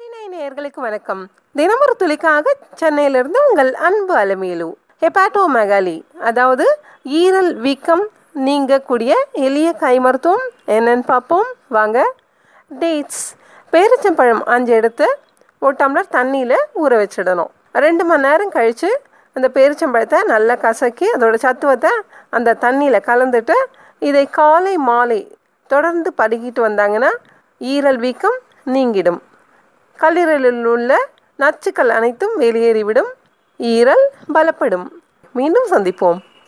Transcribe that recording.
நாட்டினை நேயர்களுக்கு வணக்கம். தினமொரு துளிக்காக சென்னையிலிருந்து உங்கள் அன்பு அலமேலு ஹெபாட்டோ மெகாலி அதாவது ஈரல் வீக்கம் நீங்கக்கூடிய எளிய கை மருத்துவம் என்னன்னு பார்ப்போம். வாங்க டேட்ஸ். பேரிச்சம்பழம் அஞ்சு எடுத்து ஒரு டம்ளர் தண்ணியில் ஊற வச்சிடணும். ரெண்டு மணி நேரம் கழித்து அந்த பேரிச்சம்பழத்தை நல்லா கசக்கி அதோட சத்துவத்தை அந்த தண்ணியில் கலந்துட்டு இதை காலை மாலை தொடர்ந்து படுகிட்டு வந்தாங்கன்னா ஈரல் வீக்கம் நீங்கிடும். கல்லீரலில் உள்ள நச்சுக்கள் அனைத்தும் வெளியேறிவிடும். ஈரல் பலப்படும். மீண்டும் சந்திப்போம்.